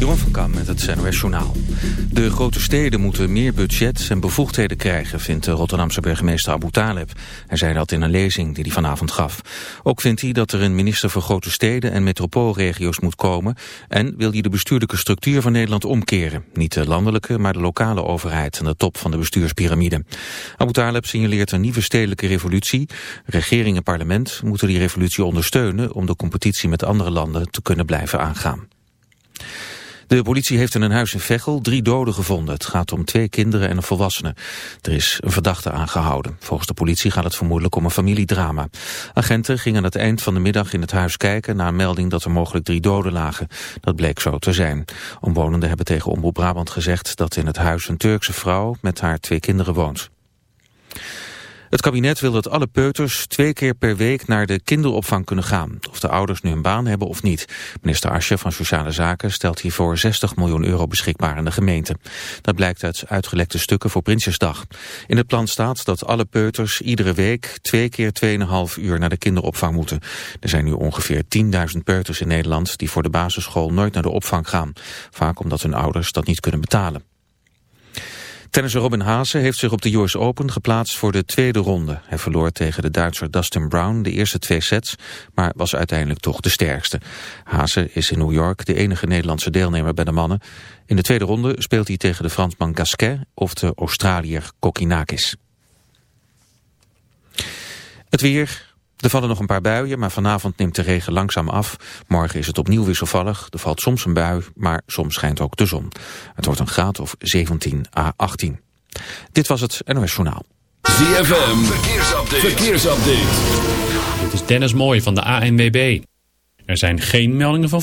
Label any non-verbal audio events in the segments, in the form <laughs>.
Jeroen van Kam met het NOS Journaal. De grote steden moeten meer budget en bevoegdheden krijgen, vindt de Rotterdamse burgemeester Abu Taleb. Hij zei dat in een lezing die hij vanavond gaf. Ook vindt hij dat er een minister voor grote steden en metropoolregio's moet komen... en wil hij de bestuurlijke structuur van Nederland omkeren. Niet de landelijke, maar de lokale overheid aan de top van de bestuurspyramide. Abu Taleb signaleert een nieuwe stedelijke revolutie. Regering en parlement moeten die revolutie ondersteunen... om de competitie met andere landen te kunnen blijven aangaan. De politie heeft in een huis in Veghel drie doden gevonden. Het gaat om twee kinderen en een volwassene. Er is een verdachte aangehouden. Volgens de politie gaat het vermoedelijk om een familiedrama. Agenten gingen aan het eind van de middag in het huis kijken... na een melding dat er mogelijk drie doden lagen. Dat bleek zo te zijn. Omwonenden hebben tegen Omroep Brabant gezegd... dat in het huis een Turkse vrouw met haar twee kinderen woont. Het kabinet wil dat alle peuters twee keer per week naar de kinderopvang kunnen gaan. Of de ouders nu een baan hebben of niet. Minister Asje van Sociale Zaken stelt hiervoor 60 miljoen euro beschikbaar aan de gemeente. Dat blijkt uit uitgelekte stukken voor Prinsjesdag. In het plan staat dat alle peuters iedere week twee keer 2,5 uur naar de kinderopvang moeten. Er zijn nu ongeveer 10.000 peuters in Nederland die voor de basisschool nooit naar de opvang gaan. Vaak omdat hun ouders dat niet kunnen betalen. Tennisser Robin Haase heeft zich op de US Open geplaatst voor de tweede ronde. Hij verloor tegen de Duitser Dustin Brown de eerste twee sets, maar was uiteindelijk toch de sterkste. Haase is in New York de enige Nederlandse deelnemer bij de mannen. In de tweede ronde speelt hij tegen de Fransman Gasquet of de Australiër Kokinakis. Het weer, er vallen nog een paar buien, maar vanavond neemt de regen langzaam af. Morgen is het opnieuw wisselvallig. Er valt soms een bui, maar soms schijnt ook de zon. Het wordt een graad of 17 à 18. Dit was het NOS Journaal. ZFM, verkeersupdate. verkeersupdate. Dit is Dennis Mooij van de ANWB. Er zijn geen meldingen van...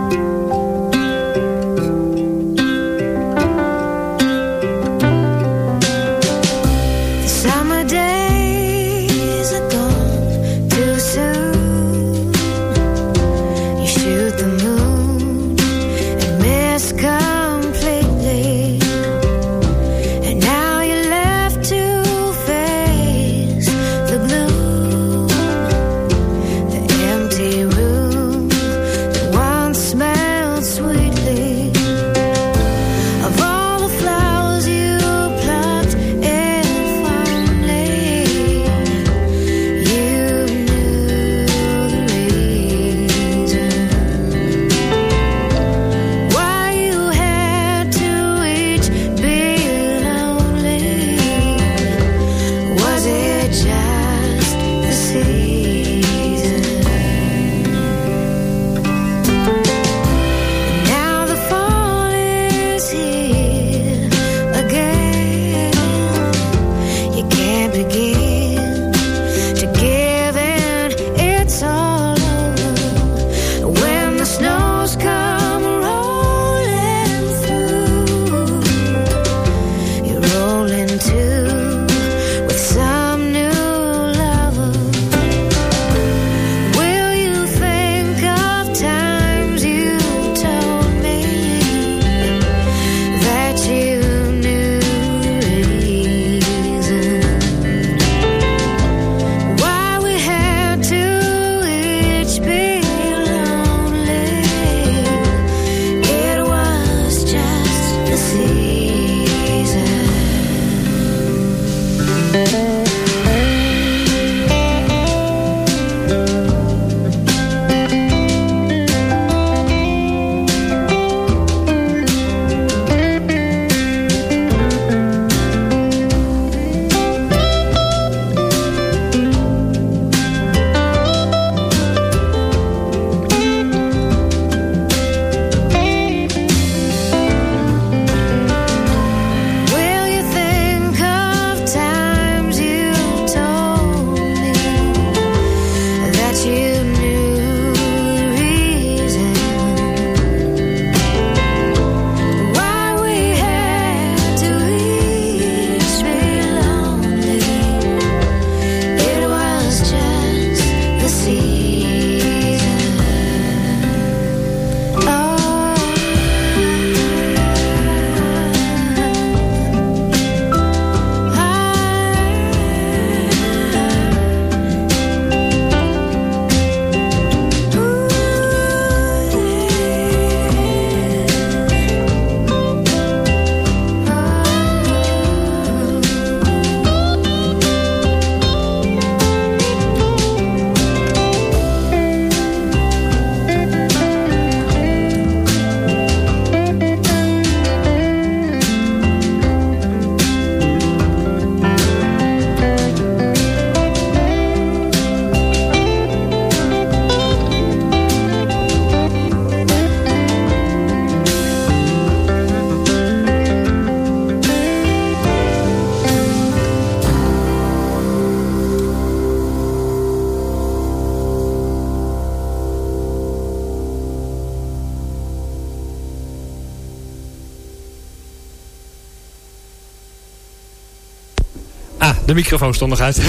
De microfoon stond nog uit.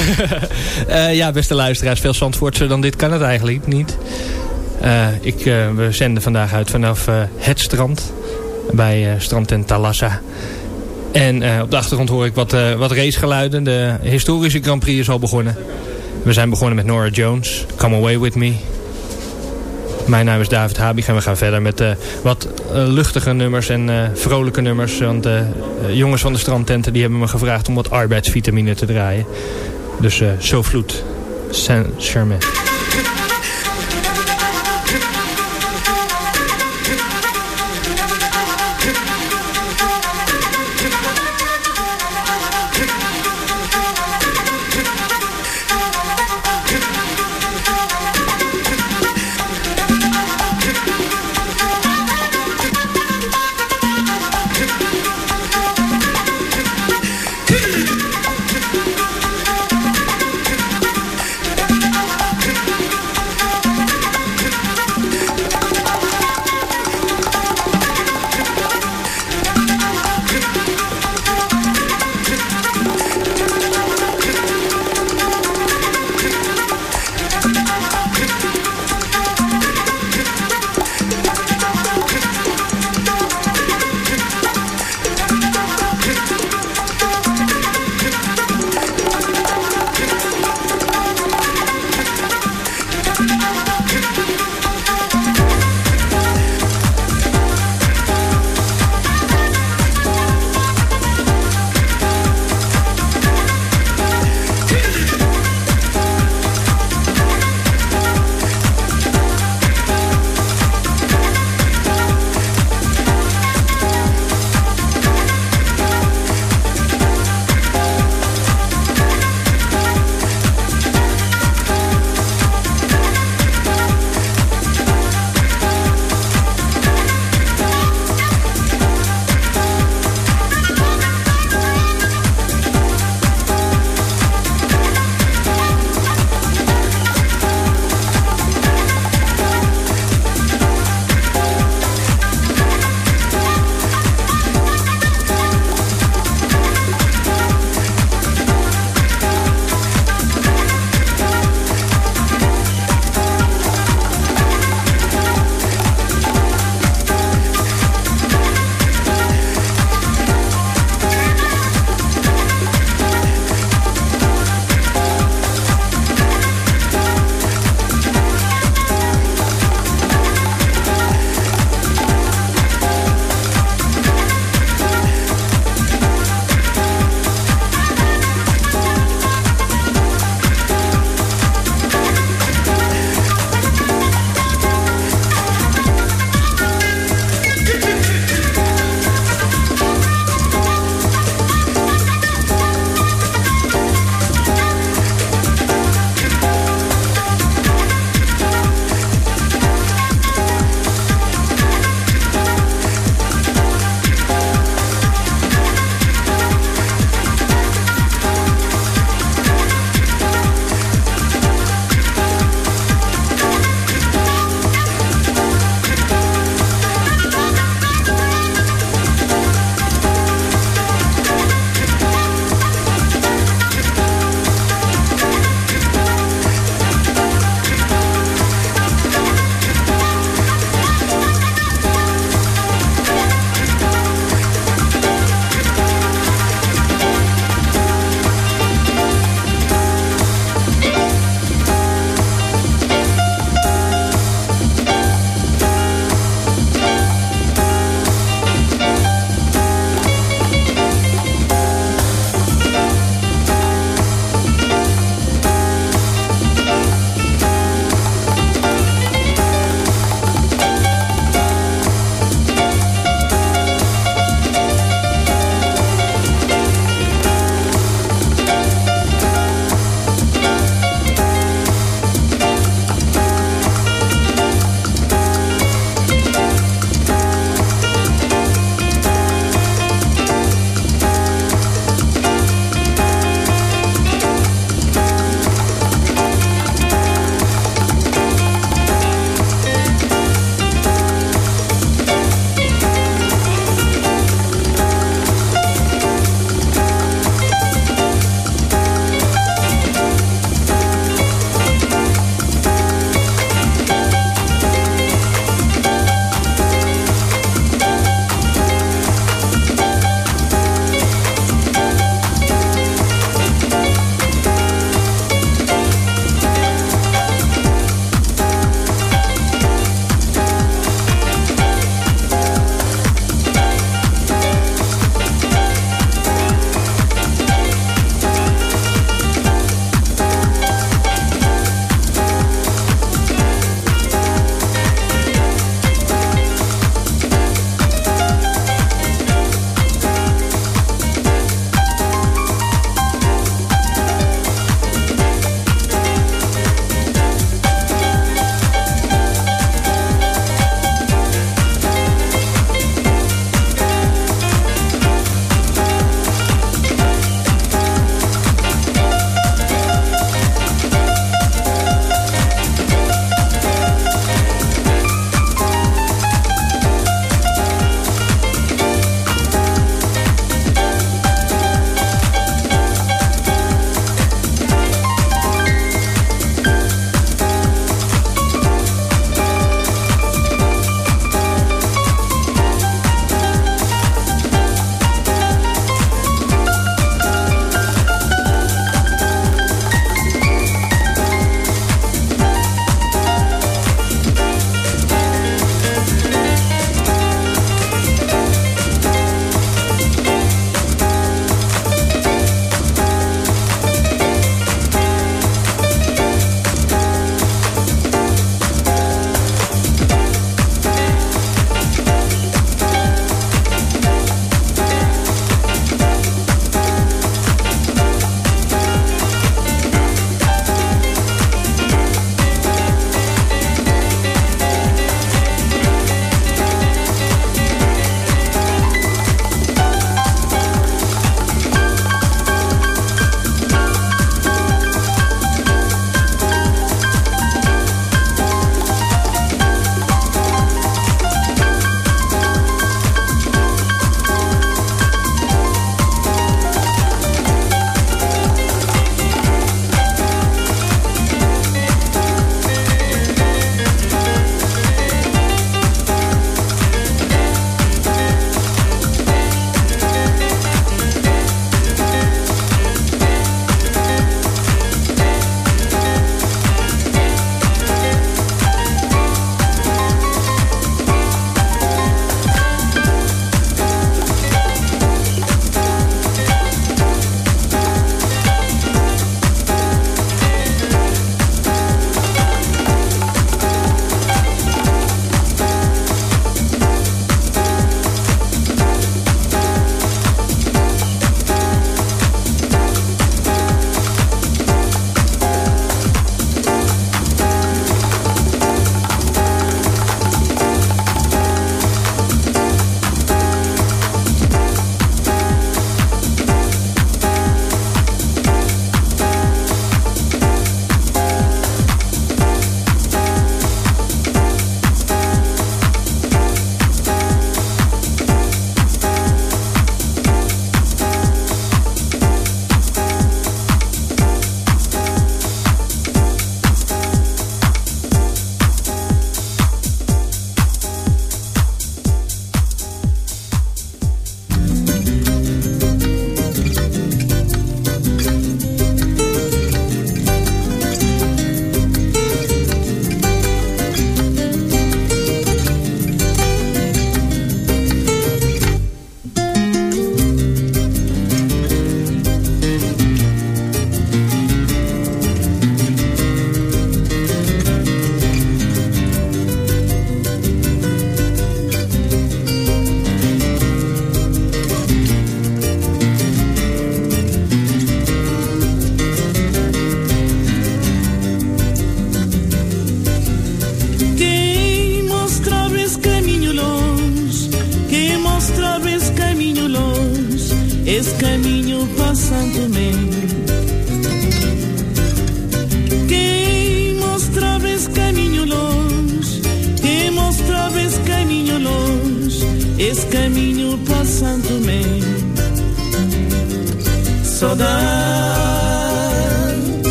uh, <laughs> ja, beste luisteraars, veel Zandvoortser dan dit kan het eigenlijk niet. Uh, ik, uh, we zenden vandaag uit vanaf het strand. Bij strandtent Talassa. En op de achtergrond hoor ik wat, wat racegeluiden. De historische Grand Prix is al begonnen. We zijn begonnen met Nora Jones. Come Away With Me. Mijn naam is David Habig en we gaan verder met uh, wat uh, luchtige nummers en uh, vrolijke nummers. Want de jongens van de strandtenten die hebben me gevraagd om wat arbeidsvitamine te draaien. Dus uh, Sofloed, Saint-Germain.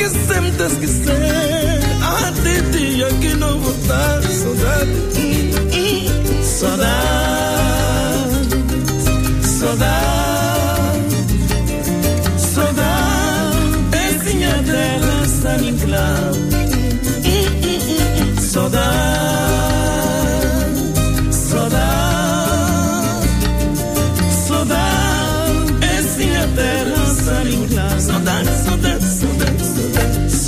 que sentes que ser a ti, dia que não voltar, saudade, mm, mm, saudade.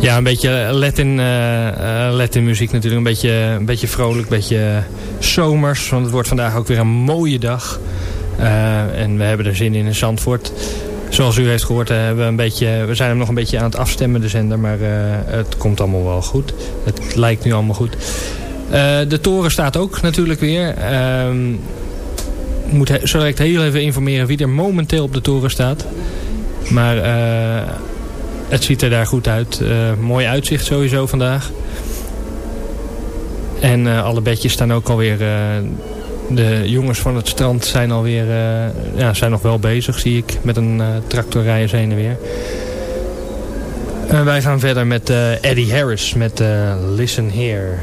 Ja, een beetje Latin, uh, Latin muziek natuurlijk. Een beetje, een beetje vrolijk, een beetje zomers. Want het wordt vandaag ook weer een mooie dag. Uh, en we hebben er zin in in Zandvoort. Zoals u heeft gehoord, we, een beetje, we zijn hem nog een beetje aan het afstemmen, de zender. Maar het komt allemaal wel goed. Het lijkt nu allemaal goed. de toren staat ook natuurlijk weer. Ehm, moet ik heel even informeren wie er momenteel op de toren staat. Maar het ziet er daar goed uit. Uh, mooi uitzicht sowieso vandaag. En uh, alle bedjes staan ook alweer... de jongens van het strand zijn alweer... ja, zijn nog wel bezig, zie ik. Met een tractor rijden heen en weer. En wij gaan verder met Eddie Harris met Listen Here.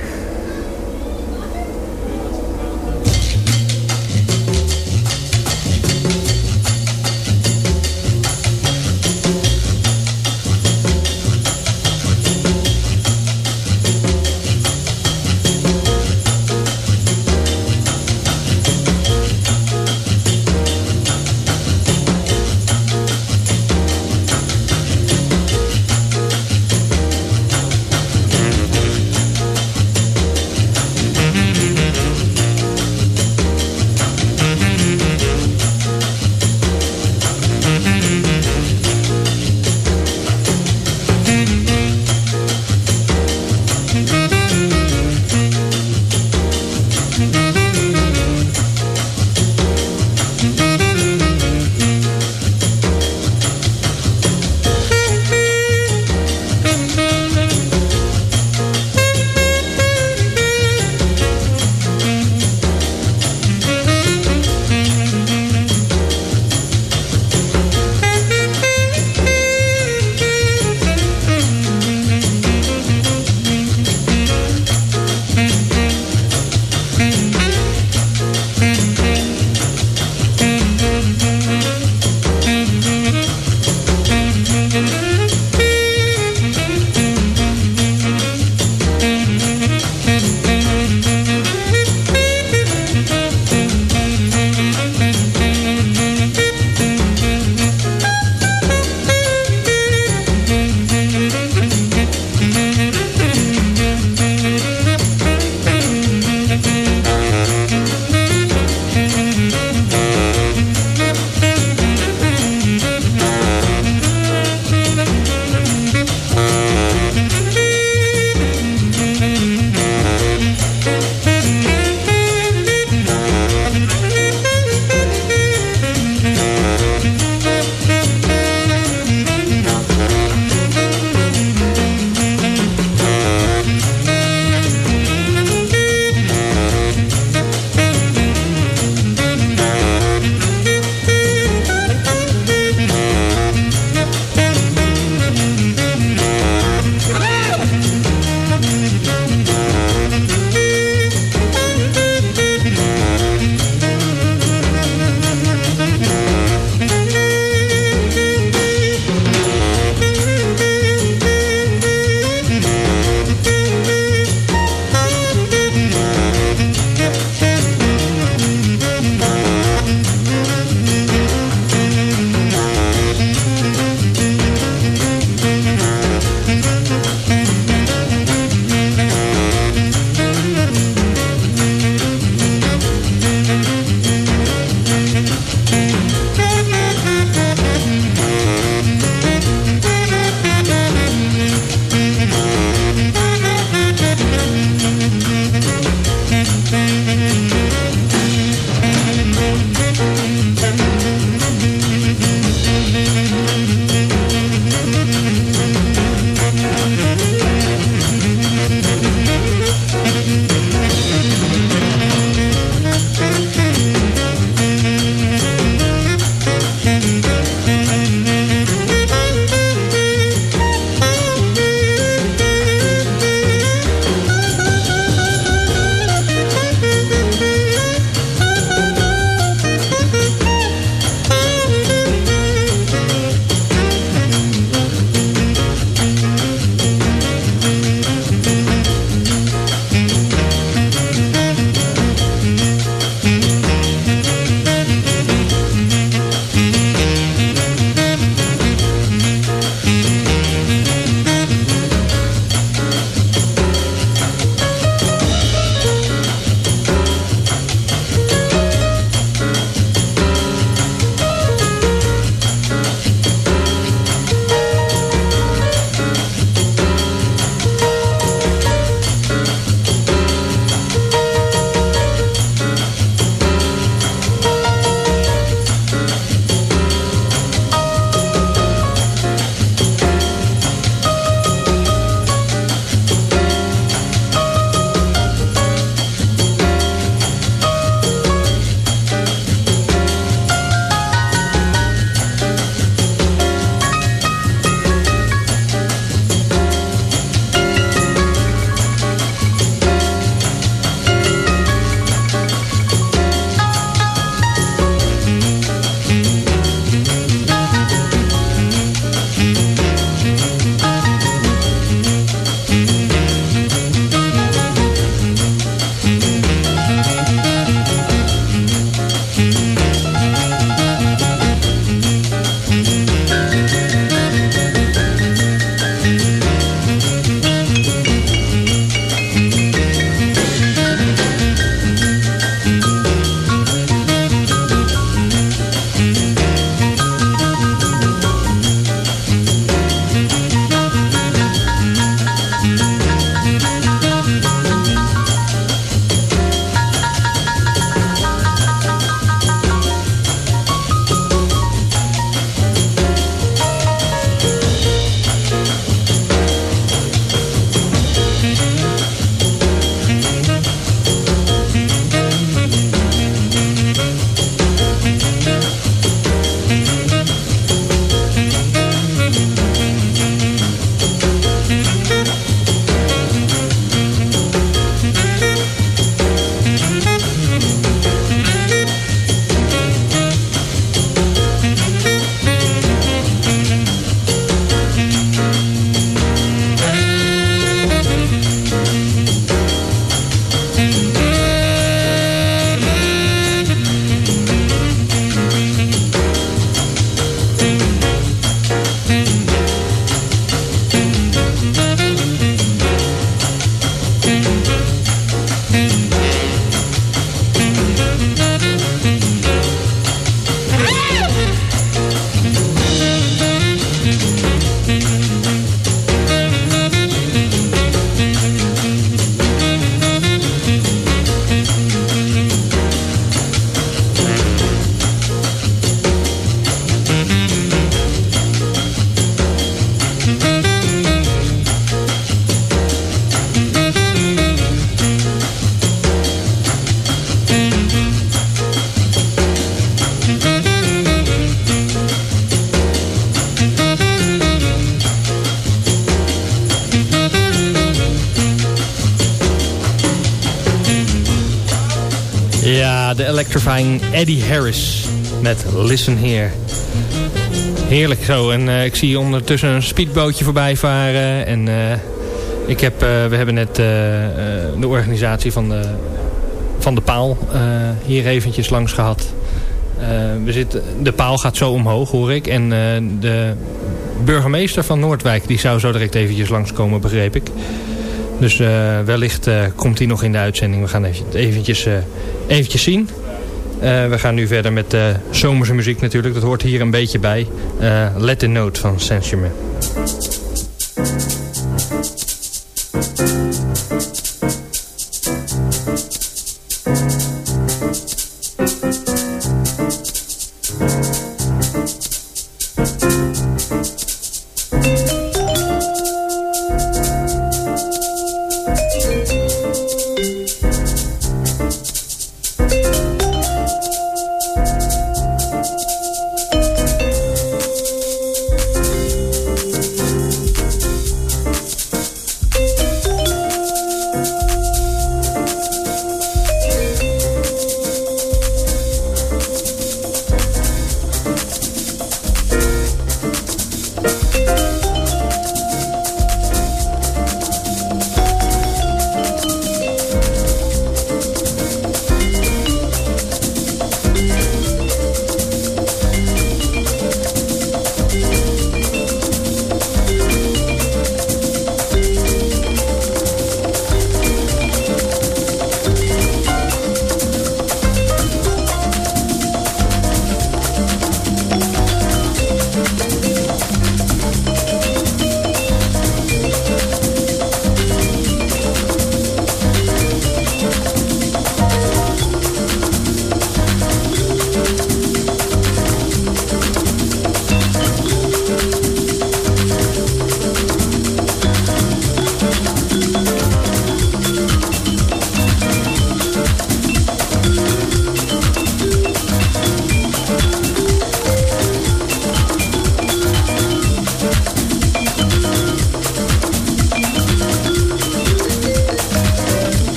De electrifying Eddie Harris met Listen Here. Heerlijk zo. En uh, ik zie ondertussen een speedbootje voorbij varen. En uh, ik heb, uh, we hebben net de organisatie van de, van de paal hier eventjes langs gehad. we zitten, de paal gaat zo omhoog hoor ik. En de burgemeester van Noordwijk die zou zo direct eventjes langskomen begreep ik. Dus wellicht komt hij nog in de uitzending. We gaan eventjes, eventjes zien. We gaan nu verder met zomerse muziek natuurlijk. Dat hoort hier een beetje bij. Let the Note van Saint-Germain.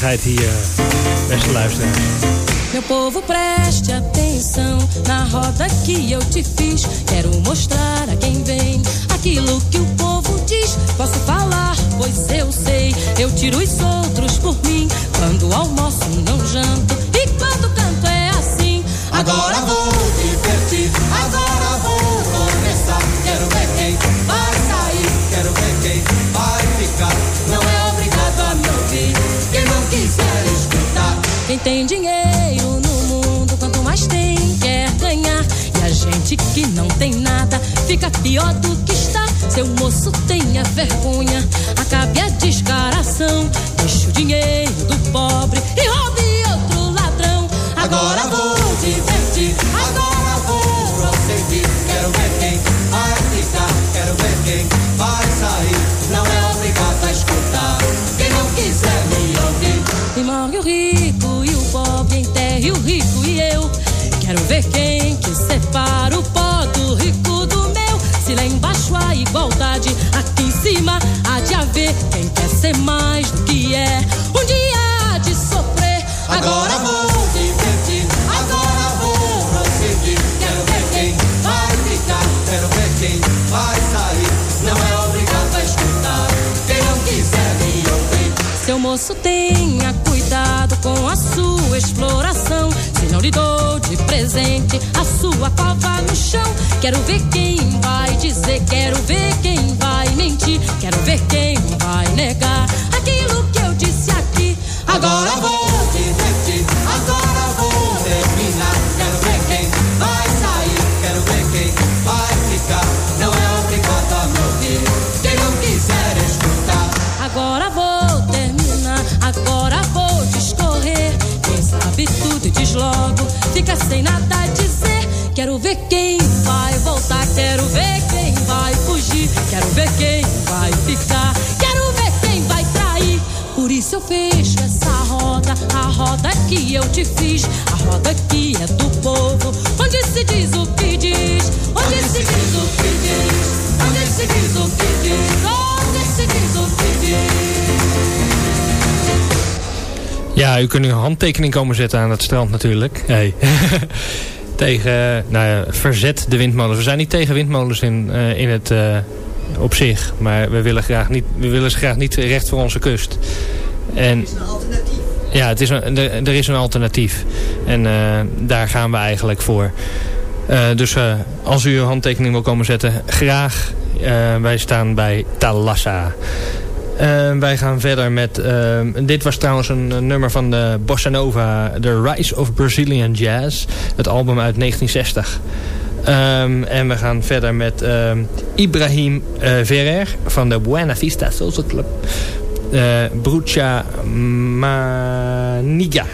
Gezelligheid hier, beste luisteraars. Meu povo, preste atenção na roda que eu te fiz. Quero mostrar a quem vem aquilo que o povo diz. Posso falar, pois eu sei. Eu tiro os outros por mim. Quando almoço, não janto. E quando canto é assim. Agora vou divertir, agora vou começar. Quero ver quem vai sair, quero ver quem Quem tem dinheiro no mundo, quanto mais tem, quer ganhar. E a gente que não tem nada, fica pior do que está. Seu moço tenha vergonha, acabe a descaração. Deixe o dinheiro do pobre e roube outro ladrão. Agora vou divertir, agora vou prosseguir. Quero ver quem vai ficar, quero ver quem vai sair. Não é obrigado a escutar, quem não quiser me ouvir. E morre o rico e o rico e eu. Quero ver quem que separa o pó do rico do meu. Se lá embaixo há igualdade, aqui em cima há de haver quem quer ser mais do que é. Um dia há de sofrer. Agora vou divertir, agora vou prosseguir. Quero ver quem vai ficar, quero ver quem vai sair. Não é obrigado a escutar, quem não quiser me ouvir. Seu moço tenha cuidado com a sua exploração. Lhe dou de presente a sua cova no chão. Quero ver quem vai dizer, quero ver quem vai mentir. Quero ver quem vai negar aquilo que eu disse aqui. Agora vou divertir, agora logo, fica sem nada a dizer. Quero ver quem vai voltar, quero ver quem vai fugir. Quero ver quem vai ficar, quero ver quem vai trair. Por isso eu fecho essa roda, a roda que eu te fiz, a roda que é do povo. Onde se diz o que diz, onde se diz o que diz, onde se diz o que diz, onde se diz o que diz. Ja, u kunt uw handtekening komen zetten aan het strand natuurlijk. Hey. <laughs> tegen, nou ja, verzet de windmolens. We zijn niet tegen windmolens in, eh, in het eh, op zich. Maar we willen, graag niet, we willen ze graag niet recht voor onze kust. En, ja, het is een, er, er is een alternatief. En eh, daar gaan we eigenlijk voor. Dus als u uw handtekening wil komen zetten, graag. Wij staan bij Talassa. Eh, wij gaan verder met... eh, dit was trouwens een, nummer van de Bossa Nova... The Rise of Brazilian Jazz. Het album uit 1960. Ehm, en we gaan verder met ehm, Ibrahim eh Ferrer van de Buena Vista Social Club. Uh, Brucha Maniga.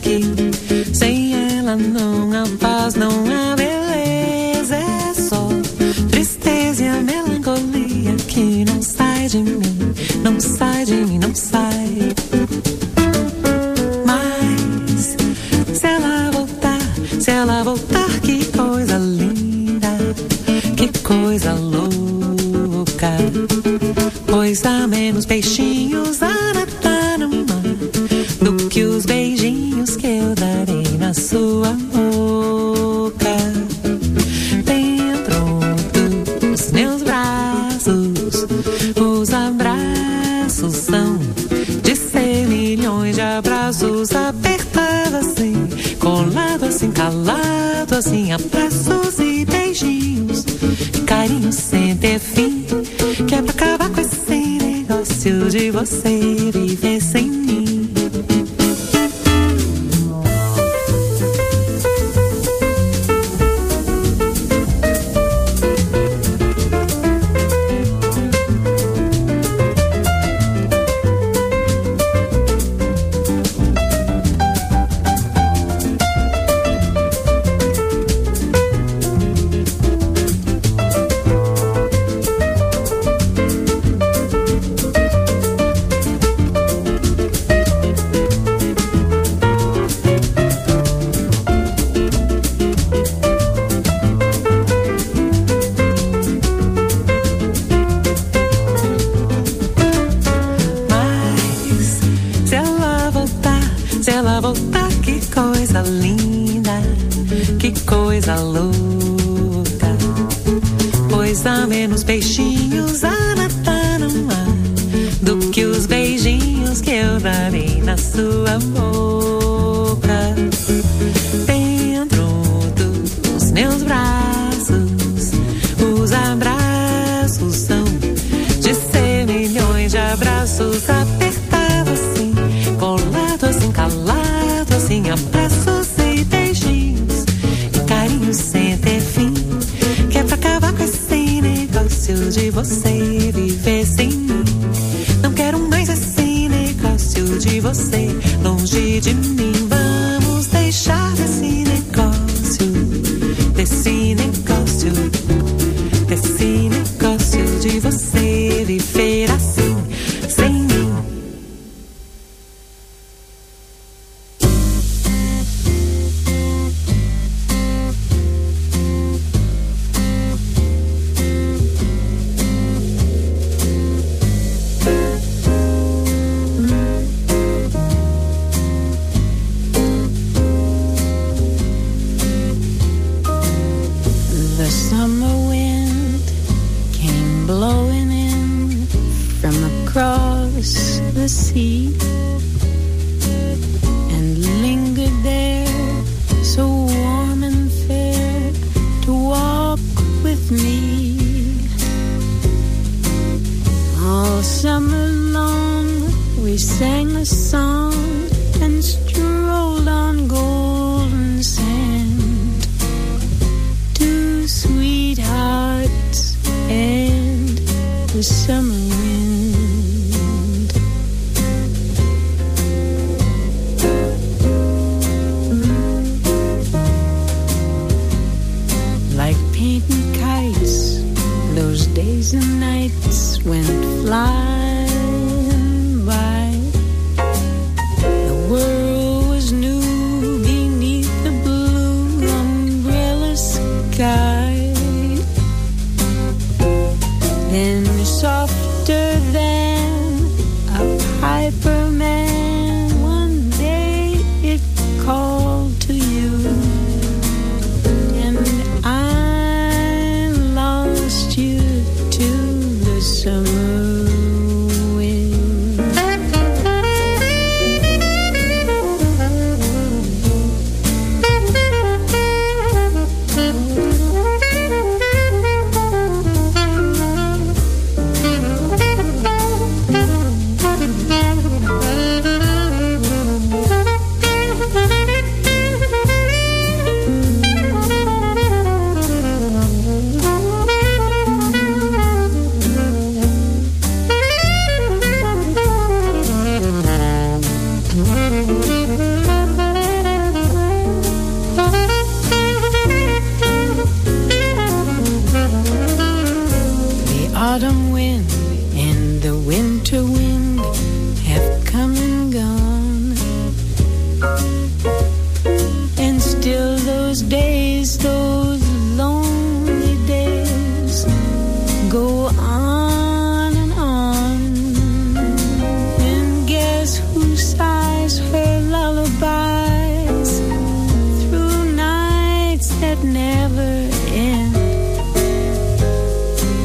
Que sem ela não há paz, não há beleza, é só tristeza e a melancolia que não sai de mim, não sai de mim, não sai. Mas se ela voltar, se ela voltar, que coisa linda, que coisa louca. Pois há menos peixinhos a sua boca. Dentro dos meus braços, os abraços são de ser milhões de abraços apertados assim, colado assim, calado assim, abraços e beijinhos, carinhos sem ter fim, que é pra acabar com esse negócio de você viver sem Há menos peixinhos a nadar no mar do que os beijinhos que eu darei na sua boca. Você viver sem mim. Não quero mais esse negócio de você longe de mim.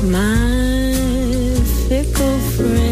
My fickle friend,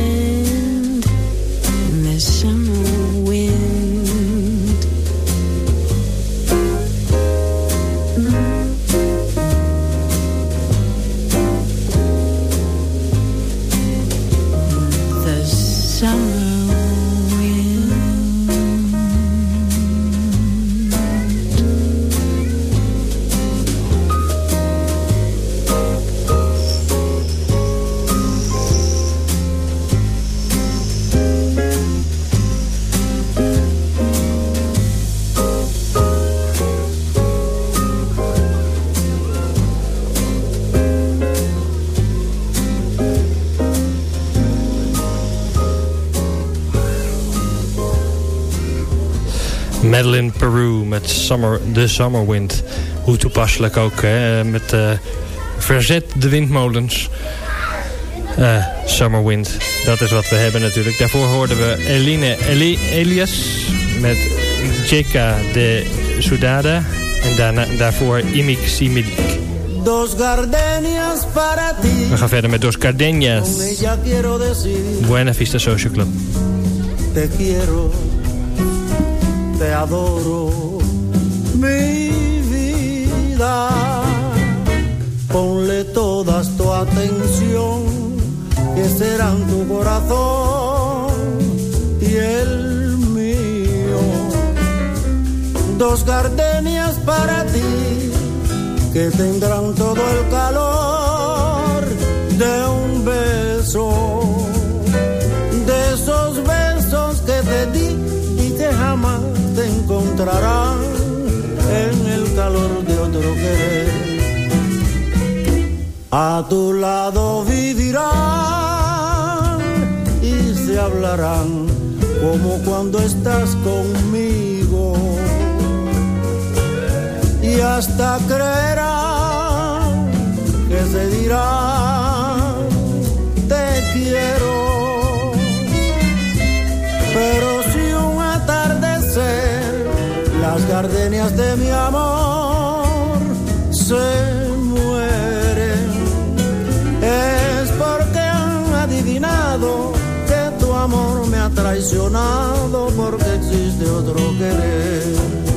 Summer, The Summer Wind. Hoe toepasselijk ook, hè? met eh, Verzet de windmolens. Eh, Summer Wind, dat is wat we hebben natuurlijk. Daarvoor hoorden we Eline Eli Elias met Jeka de Sudada. En daarna, daarvoor Imik Similik. Dos gardenias para ti. We gaan verder met Dos decir, Buena Vista Social Club. te quiero, te adoro, mi vida. Ponle todas tu atención, que serán tu corazón y el mío. Dos gardenias para ti, que tendrán todo el calor de un beso de esos besos que te di y que jamás te encontrarán A tu lado vivirán y se hablarán como cuando estás conmigo. Y hasta creerán que se dirán te quiero. Pero si un atardecer las gardenias de mi amor se mueren, es porque han adivinado que tu amor me ha traicionado porque existe otro querer.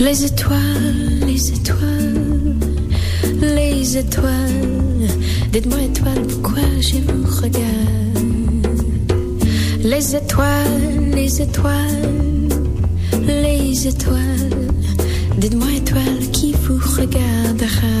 Les étoiles, les étoiles, les étoiles. Dites-moi étoile, pourquoi je vous regarde, Les étoiles, les étoiles, les étoiles. Dites-moi étoiles qui vous regardera